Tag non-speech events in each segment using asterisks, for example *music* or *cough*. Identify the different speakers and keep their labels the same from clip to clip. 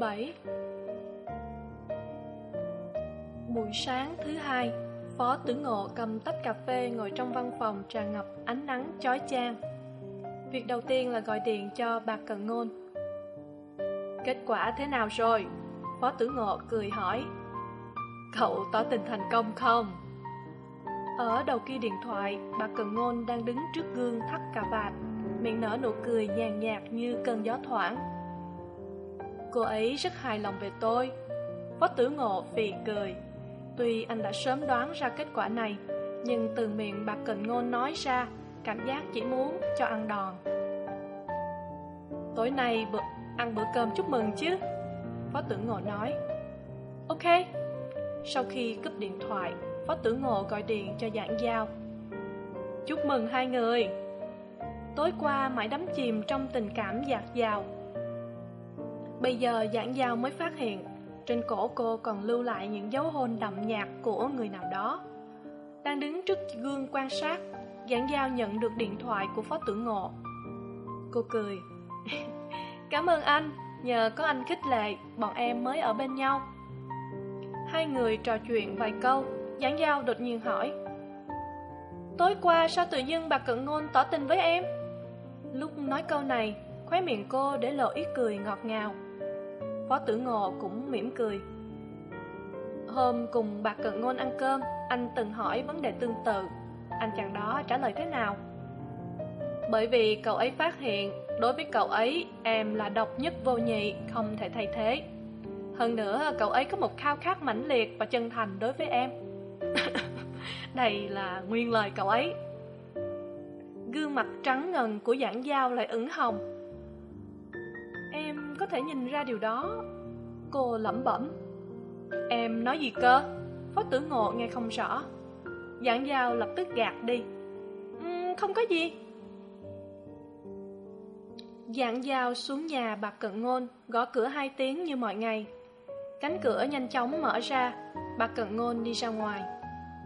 Speaker 1: Chương 47 Buổi sáng thứ hai, Phó Tử Ngộ cầm tách cà phê ngồi trong văn phòng tràn ngập ánh nắng chói chang. Việc đầu tiên là gọi điện cho bà Cận Ngôn. Kết quả thế nào rồi? Phó Tử Ngộ cười hỏi. Cậu tỏ tình thành công không? Ở đầu kia điện thoại, bà Cận Ngôn đang đứng trước gương thắt cà vạt, miệng nở nụ cười nhàn nhạt như cơn gió thoảng Cô ấy rất hài lòng về tôi. Phó tử ngộ phì cười. Tuy anh đã sớm đoán ra kết quả này Nhưng từ miệng bà Cần Ngôn nói ra Cảm giác chỉ muốn cho ăn đòn. Tối nay bữa, ăn bữa cơm chúc mừng chứ? Phó tử ngộ nói. Ok. Sau khi cúp điện thoại Phó tử ngộ gọi điện cho giảng giao. Chúc mừng hai người. Tối qua mãi đắm chìm trong tình cảm dạt dào. Bây giờ giảng giao mới phát hiện, Trên cổ cô còn lưu lại những dấu hôn đậm nhạt của người nào đó. Đang đứng trước gương quan sát, Giảng giao nhận được điện thoại của Phó Tử Ngộ. Cô cười. *laughs* Cảm ơn anh, Nhờ có anh khích lệ, Bọn em mới ở bên nhau. Hai người trò chuyện vài câu, Giảng giao đột nhiên hỏi. Tối qua sao tự dưng bà Cận Ngôn tỏ tình với em? Lúc nói câu này, Khóe miệng cô để lộ ý cười ngọt ngào. Phó tử ngộ cũng mỉm cười. Hôm cùng bà Cận Ngôn ăn cơm, Anh từng hỏi vấn đề tương tự. Anh chàng đó trả lời thế nào? Bởi vì cậu ấy phát hiện, Đối với cậu ấy, Em là độc nhất vô nhị, Không thể thay thế. Hơn nữa, cậu ấy có một khao khát mãnh liệt Và chân thành đối với em. *laughs* Đây là nguyên lời cậu ấy. Gương mặt trắng ngần của giảng giao lại ửng hồng thể nhìn ra điều đó. Cô lẩm bẩm. Em nói gì cơ? Phó tử ngộ nghe không rõ. Giảng giao lập tức gạt đi. Uhm, Không có gì. Giảng giao xuống nhà bà cận ngôn Gõ cửa hai tiếng như mọi ngày. Cánh cửa nhanh chóng mở ra bà cận ngôn đi ra ngoài.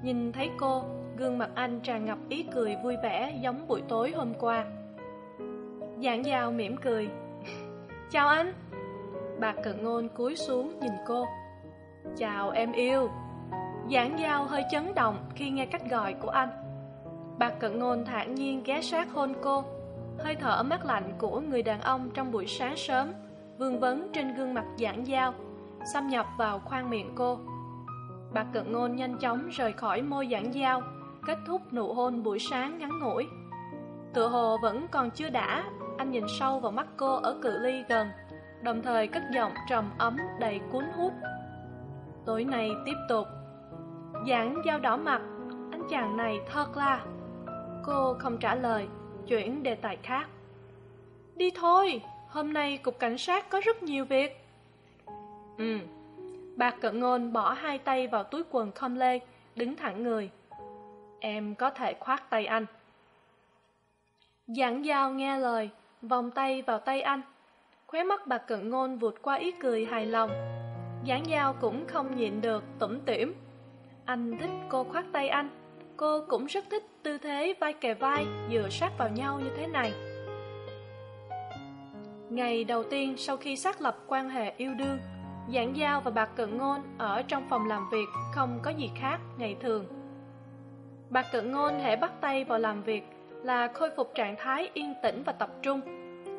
Speaker 1: Nhìn thấy cô Gương mặt anh tràn ngập ý cười vui vẻ Giống buổi tối hôm qua. Giảng giao mỉm cười. Chào anh. Bà cận ngôn cúi xuống nhìn cô. Chào, em yêu. Giảng giao hơi chấn động khi nghe cách gọi của anh. Bà cận ngôn thản nhiên ghé sát hôn cô. Hơi thở mát lạnh của người đàn ông trong buổi sáng sớm, Vương vấn trên gương mặt giảng giao, Xâm nhập vào khoang miệng cô. Bà cận ngôn nhanh chóng rời khỏi môi giảng giao, Kết thúc nụ hôn buổi sáng ngắn ngủi. Tựa hồ vẫn còn chưa đã anh nhìn sâu vào mắt cô ở cự ly gần, Đồng thời cất giọng trầm ấm đầy cuốn hút. Tối nay tiếp tục. Giảng dao đỏ mặt, Anh chàng này thật là. Cô không trả lời, Chuyển đề tài khác. Đi thôi, Hôm nay cục cảnh sát có rất nhiều việc. Ừ Bạc cận ngôn bỏ hai tay vào túi quần không lê, Đứng thẳng người. Em có thể khoát tay anh. Giảng giao nghe lời vòng tay vào tay anh. Khóe mắt bà cận ngôn vụt qua ý cười hài lòng. Giảng giao cũng không nhịn được, tủm tỉm. Anh thích cô khoác tay anh. Cô cũng rất thích tư thế vai kề vai, dựa sát vào nhau như thế này. Ngày đầu tiên sau khi xác lập quan hệ yêu đương, giảng giao và bà cận ngôn ở trong phòng làm việc không có gì khác ngày thường. Bà cận ngôn hễ bắt tay vào làm việc là khôi phục trạng thái yên tĩnh và tập trung.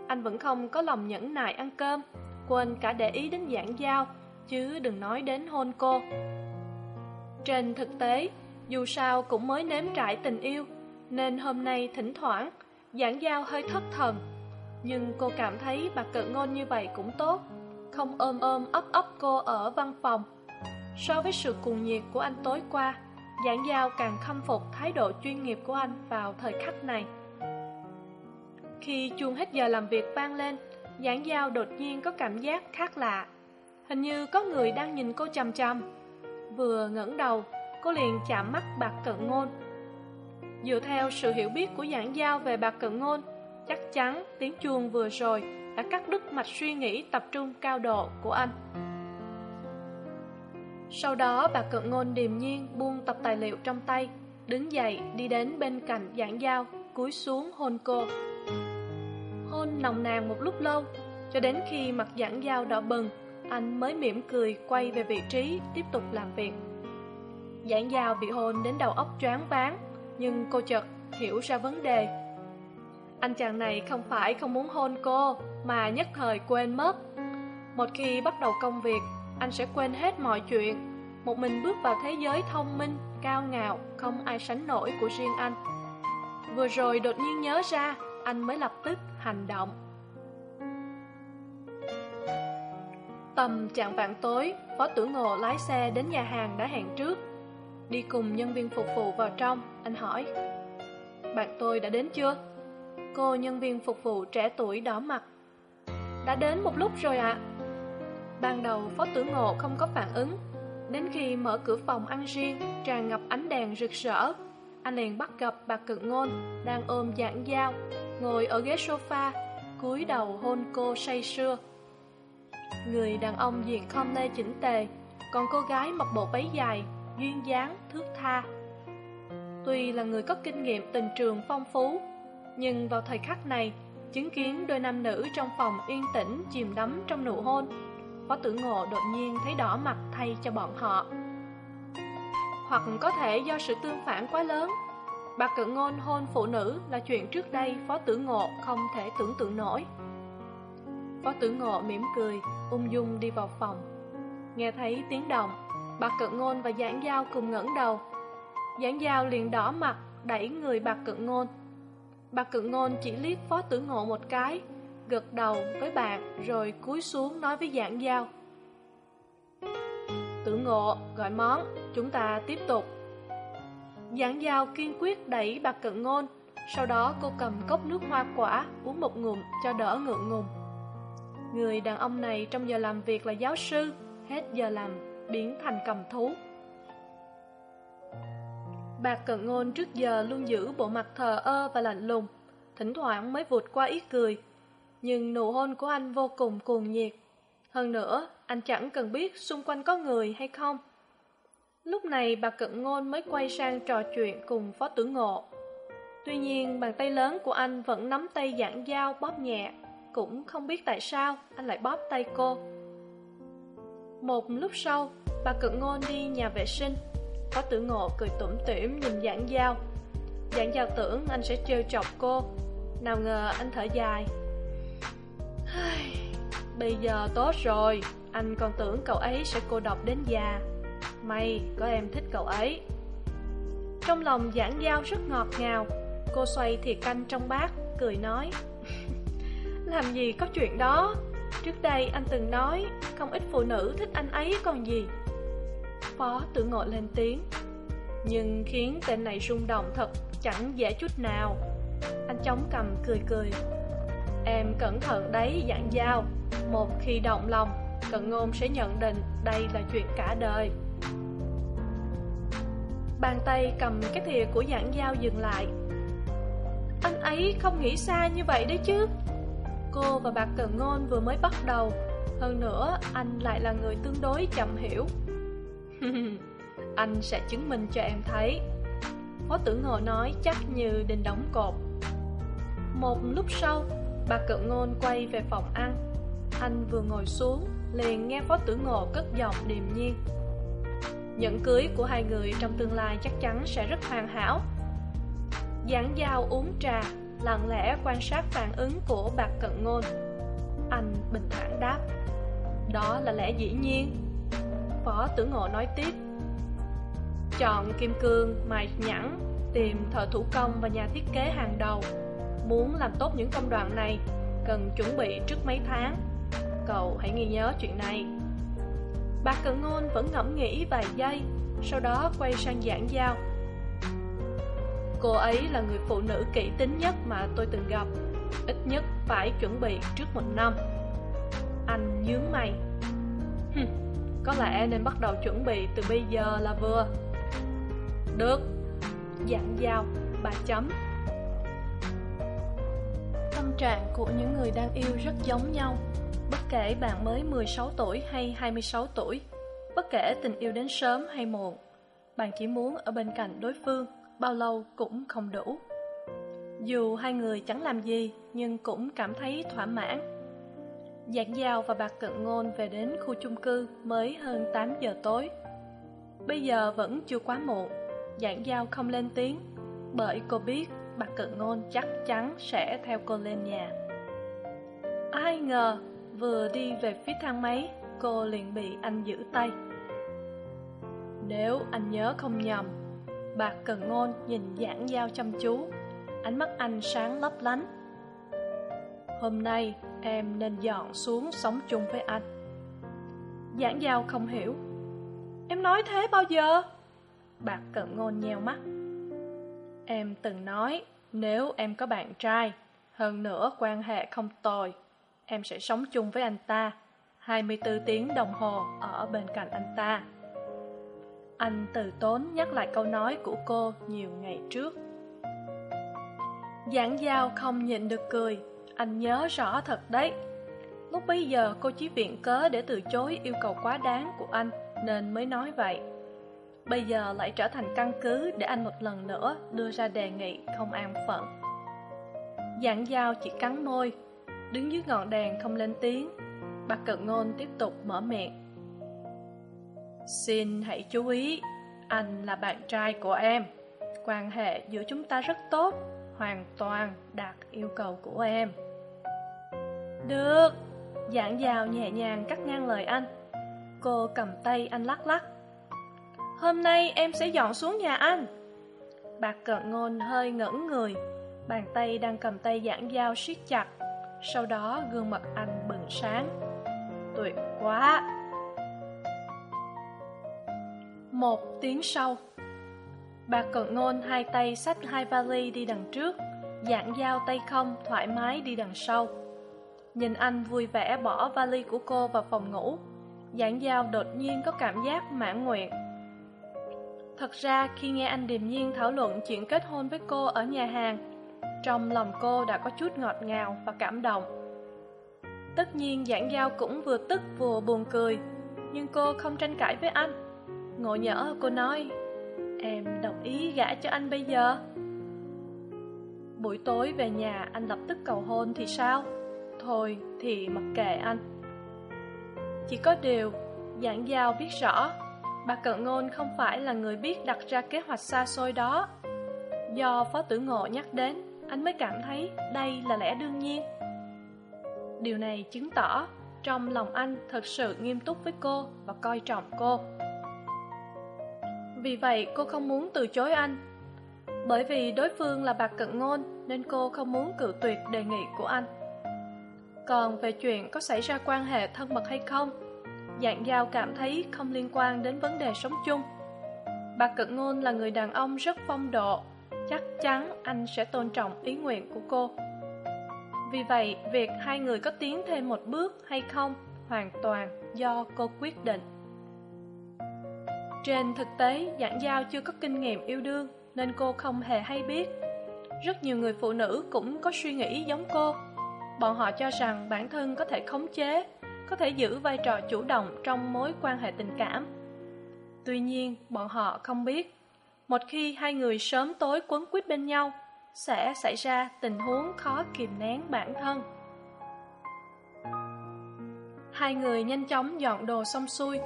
Speaker 1: Anh vẫn không có lòng nhẫn nại ăn cơm. Quên cả để ý đến giảng giao, chứ đừng nói đến hôn cô. Trên thực tế, dù sao cũng mới nếm trải tình yêu, nên hôm nay thỉnh thoảng, giảng giao hơi thất thần. Nhưng cô cảm thấy bà cự ngôn như vậy cũng tốt, không ôm ôm ấp ấp cô ở văn phòng. So với sự cuồng nhiệt của anh tối qua giảng giao càng khâm phục thái độ chuyên nghiệp của anh vào thời khắc này. Khi chuông hết giờ làm việc vang lên, giảng giao đột nhiên có cảm giác khác lạ. Hình như có người đang nhìn cô chằm chằm. Vừa ngẩng đầu, cô liền chạm mắt bạc cận ngôn. Dựa theo sự hiểu biết của giảng giao về bạc cận ngôn, chắc chắn tiếng chuông vừa rồi đã cắt đứt mạch suy nghĩ tập trung cao độ của anh sau đó, bà cận ngôn điềm nhiên buông tập tài liệu trong tay, đứng dậy đi đến bên cạnh giảng giao, cúi xuống hôn cô. Hôn nồng nàn một lúc lâu, cho đến khi mặt giảng giao đỏ bừng, anh mới mỉm cười quay về vị trí tiếp tục làm việc. Giảng giao bị hôn đến đầu óc choáng váng, nhưng cô chợt hiểu ra vấn đề. Anh chàng này không phải không muốn hôn cô, mà nhất thời quên mất. Một khi bắt đầu công việc anh sẽ quên hết mọi chuyện. Một mình bước vào thế giới thông minh, cao ngạo, không ai sánh nổi của riêng anh. Vừa rồi đột nhiên nhớ ra, anh mới lập tức hành động. Tầm chạng vạn tối, phó tử ngộ lái xe đến nhà hàng đã hẹn trước. Đi cùng nhân viên phục vụ vào trong, anh hỏi, bạn tôi đã đến chưa? Cô nhân viên phục vụ trẻ tuổi đỏ mặt, đã đến một lúc rồi ạ ban đầu, phó tử ngộ không có phản ứng. Đến khi mở cửa phòng ăn riêng, tràn ngập ánh đèn rực rỡ. Anh liền bắt gặp bà cự ngôn đang ôm giảng dao ngồi ở ghế sofa, cúi đầu hôn cô say sưa. Người đàn ông diện không lê chỉnh tề, còn cô gái mặc bộ váy dài, duyên dáng, thước tha. Tuy là người có kinh nghiệm tình trường phong phú, nhưng vào thời khắc này, chứng kiến đôi nam nữ trong phòng yên tĩnh chìm đắm trong nụ hôn phó tử ngộ đột nhiên thấy đỏ mặt thay cho bọn họ. Hoặc có thể do sự tương phản quá lớn. Bà cận ngôn hôn phụ nữ là chuyện trước đây phó tử ngộ không thể tưởng tượng nổi. Phó tử ngộ mỉm cười, ung dung đi vào phòng. Nghe thấy tiếng động, bà cận ngôn và giảng giao cùng ngẩng đầu. Giảng giao liền đỏ mặt, đẩy người bà cận ngôn. Bà cận ngôn chỉ liếc phó tử ngộ một cái gật đầu với bạn rồi cúi xuống nói với giảng giao. Tử ngộ gọi món, chúng ta tiếp tục. Giảng giao kiên quyết đẩy bà cận ngôn, sau đó cô cầm cốc nước hoa quả uống một ngụm cho đỡ ngượng ngùng. Người đàn ông này trong giờ làm việc là giáo sư, hết giờ làm biến thành cầm thú. Bà cận ngôn trước giờ luôn giữ bộ mặt thờ ơ và lạnh lùng, thỉnh thoảng mới vụt qua ít cười nhưng nụ hôn của anh vô cùng cuồng nhiệt. Hơn nữa, anh chẳng cần biết xung quanh có người hay không. Lúc này bà cận ngôn mới quay sang trò chuyện cùng phó tử ngộ. Tuy nhiên, bàn tay lớn của anh vẫn nắm tay giảng dao bóp nhẹ. Cũng không biết tại sao, anh lại bóp tay cô. Một lúc sau, bà cận ngôn đi nhà vệ sinh. Phó tử ngộ cười tủm tỉm nhìn giảng dao giảng dao tưởng anh sẽ trêu chọc cô. Nào ngờ anh thở dài. Bây giờ tốt rồi, Anh còn tưởng cậu ấy sẽ cô độc đến già. May có em thích cậu ấy. Trong lòng giảng giao rất ngọt ngào, Cô xoay thìa canh trong bát, Cười nói, *laughs* Làm gì có chuyện đó? Trước đây anh từng nói Không ít phụ nữ thích anh ấy còn gì. Phó tự ngộ lên tiếng, Nhưng khiến tên này rung động thật Chẳng dễ chút nào. Anh chống cầm cười cười Em cẩn thận đấy dặn giao Một khi động lòng Cận ngôn sẽ nhận định đây là chuyện cả đời. Bàn tay cầm cái thìa của giảng giao dừng lại. Anh ấy không nghĩ xa như vậy đấy chứ. Cô và bạc cận ngôn vừa mới bắt đầu. Hơn nữa, anh lại là người tương đối chậm hiểu. *laughs* Anh sẽ chứng minh cho em thấy. Phó tử ngộ nói chắc như đình đóng cột. Một lúc sau Bà cận ngôn quay về phòng ăn. Anh vừa ngồi xuống Liền nghe phó tử ngộ cất giọng điềm nhiên. Nhẫn cưới của hai người trong tương lai chắc chắn sẽ rất hoàn hảo. Giảng giao uống trà Lặng lẽ quan sát phản ứng của bạc cận ngôn. Anh bình thản đáp. Đó là lẽ dĩ nhiên. Phó tử ngộ nói tiếp. Chọn kim cương, mài nhẵn Tìm thợ thủ công và nhà thiết kế hàng đầu. Muốn làm tốt những công đoạn này, Cần chuẩn bị trước mấy tháng. Cậu hãy ghi nhớ chuyện này. Bà Cận Ngôn vẫn ngẫm nghĩ vài giây, Sau đó quay sang giảng giao. Cô ấy là người phụ nữ kỹ tính nhất mà tôi từng gặp, Ít nhất phải chuẩn bị trước một năm. Anh nhướng mày. Có lẽ nên bắt đầu chuẩn bị từ bây giờ là vừa. Được. Giảng giao, bà chấm. Tâm trạng của những người đang yêu rất giống nhau. Bất kể bạn mới 16 tuổi hay 26 tuổi, Bất kể tình yêu đến sớm hay muộn, Bạn chỉ muốn ở bên cạnh đối phương Bao lâu cũng không đủ. Dù hai người chẳng làm gì Nhưng cũng cảm thấy thỏa mãn. Giảng Giao và Bạc Cận Ngôn về đến khu chung cư mới hơn 8 giờ tối. Bây giờ vẫn chưa quá muộn, Giảng Giao không lên tiếng Bởi cô biết bà Cận Ngôn chắc chắn sẽ theo cô lên nhà. Ai ngờ, vừa đi về phía thang máy, Cô liền bị anh giữ tay. Nếu anh nhớ không nhầm, bà Cần Ngôn nhìn giảng giao chăm chú, Ánh mắt anh sáng lấp lánh. Hôm nay em nên dọn xuống sống chung với anh. Giảng giao không hiểu. Em nói thế bao giờ? Bạc Cận Ngôn nheo mắt. Em từng nói, Nếu em có bạn trai, Hơn nữa quan hệ không tồi, Em sẽ sống chung với anh ta 24 tiếng đồng hồ ở bên cạnh anh ta. Anh từ tốn nhắc lại câu nói của cô nhiều ngày trước. Giảng giao không nhịn được cười, Anh nhớ rõ thật đấy. Lúc bấy giờ cô chỉ viện cớ để từ chối yêu cầu quá đáng của anh, Nên mới nói vậy. Bây giờ lại trở thành căn cứ để anh một lần nữa đưa ra đề nghị không an phận. Giảng giao chỉ cắn môi, Đứng dưới ngọn đèn không lên tiếng bà cận ngôn tiếp tục mở miệng. Xin hãy chú ý, Anh là bạn trai của em. Quan hệ giữa chúng ta rất tốt, Hoàn toàn đạt yêu cầu của em. Được, Giảng dao nhẹ nhàng cắt ngang lời anh. Cô cầm tay anh lắc lắc. Hôm nay em sẽ dọn xuống nhà anh. Bạc cận ngôn hơi ngẩn người, Bàn tay đang cầm tay giảng dao siết chặt. Sau đó gương mặt anh bừng sáng. Tuyệt quá! Một tiếng sau, Bạc cận ngôn hai tay xách hai vali đi đằng trước Dạng dao tay không thoải mái đi đằng sau. Nhìn anh vui vẻ bỏ vali của cô vào phòng ngủ Dạng dao đột nhiên có cảm giác mãn nguyện. Thật ra, khi nghe anh điềm nhiên thảo luận chuyện kết hôn với cô ở nhà hàng, Trong lòng cô đã có chút ngọt ngào và cảm động. Tất nhiên, giảng giao cũng vừa tức vừa buồn cười, Nhưng cô không tranh cãi với anh. Ngộ nhỡ, cô nói, Em đồng ý gả cho anh bây giờ. Buổi tối về nhà, anh lập tức cầu hôn thì sao? Thôi thì mặc kệ anh. Chỉ có điều, Giảng giao biết rõ Bà Cận Ngôn không phải là người biết đặt ra kế hoạch xa xôi đó. Do Phó Tử Ngộ nhắc đến, Anh mới cảm thấy đây là lẽ đương nhiên. Điều này chứng tỏ Trong lòng anh thật sự nghiêm túc với cô Và coi trọng cô. Vì vậy, cô không muốn từ chối anh. Bởi vì đối phương là bà Cận Ngôn, Nên cô không muốn cự tuyệt đề nghị của anh. Còn về chuyện có xảy ra quan hệ thân mật hay không Dạng giao cảm thấy không liên quan đến vấn đề sống chung. Bà Cận Ngôn là người đàn ông rất phong độ Chắc chắn anh sẽ tôn trọng ý nguyện của cô. Vì vậy, việc hai người có tiến thêm một bước hay không Hoàn toàn do cô quyết định. Trên thực tế, Giảng Giao chưa có kinh nghiệm yêu đương Nên cô không hề hay biết. Rất nhiều người phụ nữ cũng có suy nghĩ giống cô. Bọn họ cho rằng bản thân có thể khống chế có thể giữ vai trò chủ động trong mối quan hệ tình cảm. Tuy nhiên, bọn họ không biết, một khi hai người sớm tối quấn quýt bên nhau, sẽ xảy ra tình huống khó kìm nén bản thân. Hai người nhanh chóng dọn đồ xong xuôi,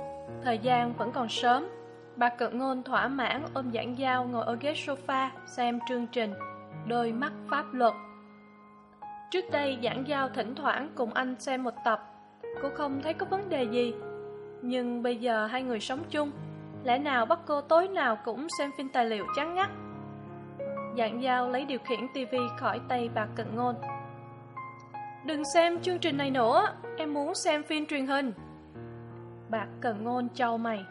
Speaker 1: thời gian vẫn còn sớm. Bà cận ngôn thỏa mãn ôm giảng dao ngồi ở ghế sofa xem chương trình, đôi mắt pháp luật. Trước đây giảng giao thỉnh thoảng cùng anh xem một tập Cô không thấy có vấn đề gì. Nhưng bây giờ hai người sống chung, Lẽ nào bắt cô tối nào cũng xem phim tài liệu chán ngắt? Dạng dao lấy điều khiển tivi khỏi tay bà cận ngôn. Đừng xem chương trình này nữa, Em muốn xem phim truyền hình. Bạc cận ngôn trao mày.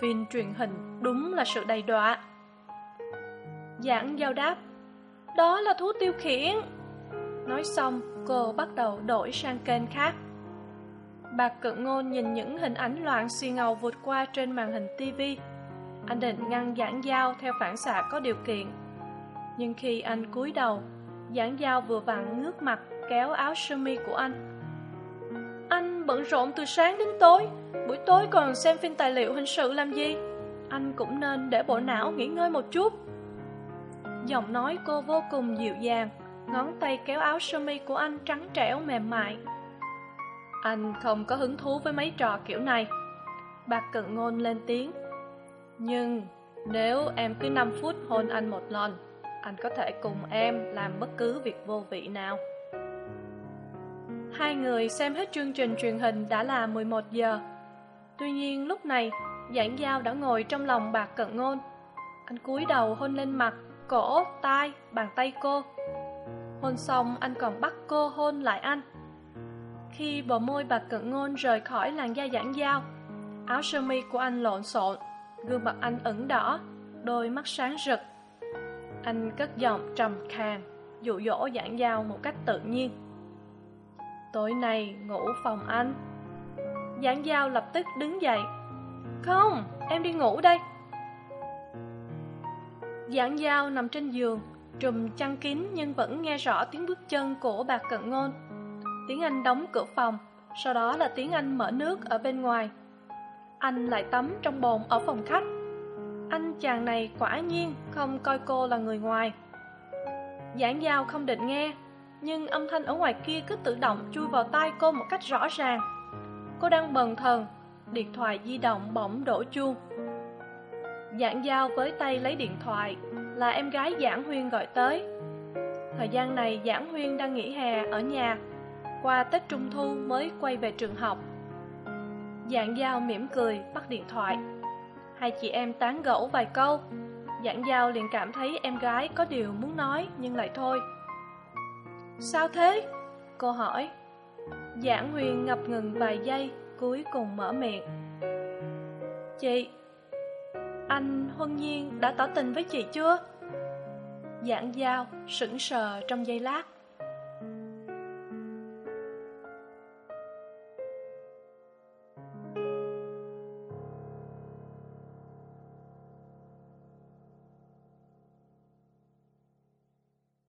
Speaker 1: Phim truyền hình đúng là sự đầy đọa. Giảng giao đáp, Đó là thú tiêu khiển. Nói xong, cô bắt đầu đổi sang kênh khác. Bạc cận ngôn nhìn những hình ảnh loạn xì ngầu vụt qua trên màn hình tivi Anh định ngăn giảng giao theo phản xạ có điều kiện. Nhưng khi anh cúi đầu, Giảng giao vừa vặn ngước mặt kéo áo sơ mi của anh. Anh bận rộn từ sáng đến tối, Buổi tối còn xem phim tài liệu hình sự làm gì? Anh cũng nên để bộ não nghỉ ngơi một chút. Giọng nói cô vô cùng dịu dàng, Ngón tay kéo áo sơ mi của anh trắng trẻo mềm mại. Anh không có hứng thú với mấy trò kiểu này. Bạc cận ngôn lên tiếng. Nhưng nếu em cứ năm phút hôn anh một lần Anh có thể cùng em làm bất cứ việc vô vị nào. Hai người xem hết chương trình truyền hình đã là 11 giờ. Tuy nhiên lúc này Giảng Giao đã ngồi trong lòng bạc cận ngôn. Anh cúi đầu hôn lên mặt, cổ, tai, bàn tay cô. Hôn xong anh còn bắt cô hôn lại anh. Khi bờ môi bạc cận ngôn rời khỏi làn da giảng Giao Áo sơ mi của anh lộn xộn Gương mặt anh ửng đỏ Đôi mắt sáng rực. Anh cất giọng trầm khàn Dụ dỗ giảng Giao một cách tự nhiên. Tối nay ngủ phòng anh. Giảng Giao lập tức đứng dậy. Không, em đi ngủ đây. Giảng Giao nằm trên giường Trùm chăn kín nhưng vẫn nghe rõ tiếng bước chân của bạc cận ngôn. Tiếng Anh đóng cửa phòng, Sau đó là tiếng Anh mở nước ở bên ngoài. Anh lại tắm trong bồn ở phòng khách. Anh chàng này quả nhiên không coi cô là người ngoài. Giảng Giao không định nghe, Nhưng âm thanh ở ngoài kia cứ tự động chui vào tai cô một cách rõ ràng. Cô đang bần thần, Điện thoại di động bỗng đổ chuông. Giảng Giao với tay lấy điện thoại, Là em gái Giảng Huyên gọi tới. Thời gian này Giảng Huyên đang nghỉ hè ở nhà. Qua Tết Trung Thu mới quay về trường học. Dạng Giao mỉm cười, bắt điện thoại. Hai chị em tán gẫu vài câu. Dạng Giao liền cảm thấy em gái có điều muốn nói, nhưng lại thôi. Sao thế? Cô hỏi. Giảng Huyền ngập ngừng vài giây, Cuối cùng mở miệng. Chị, Anh Huân Nhiên đã tỏ tình với chị chưa? Giảng Giao sững sờ trong giây lát.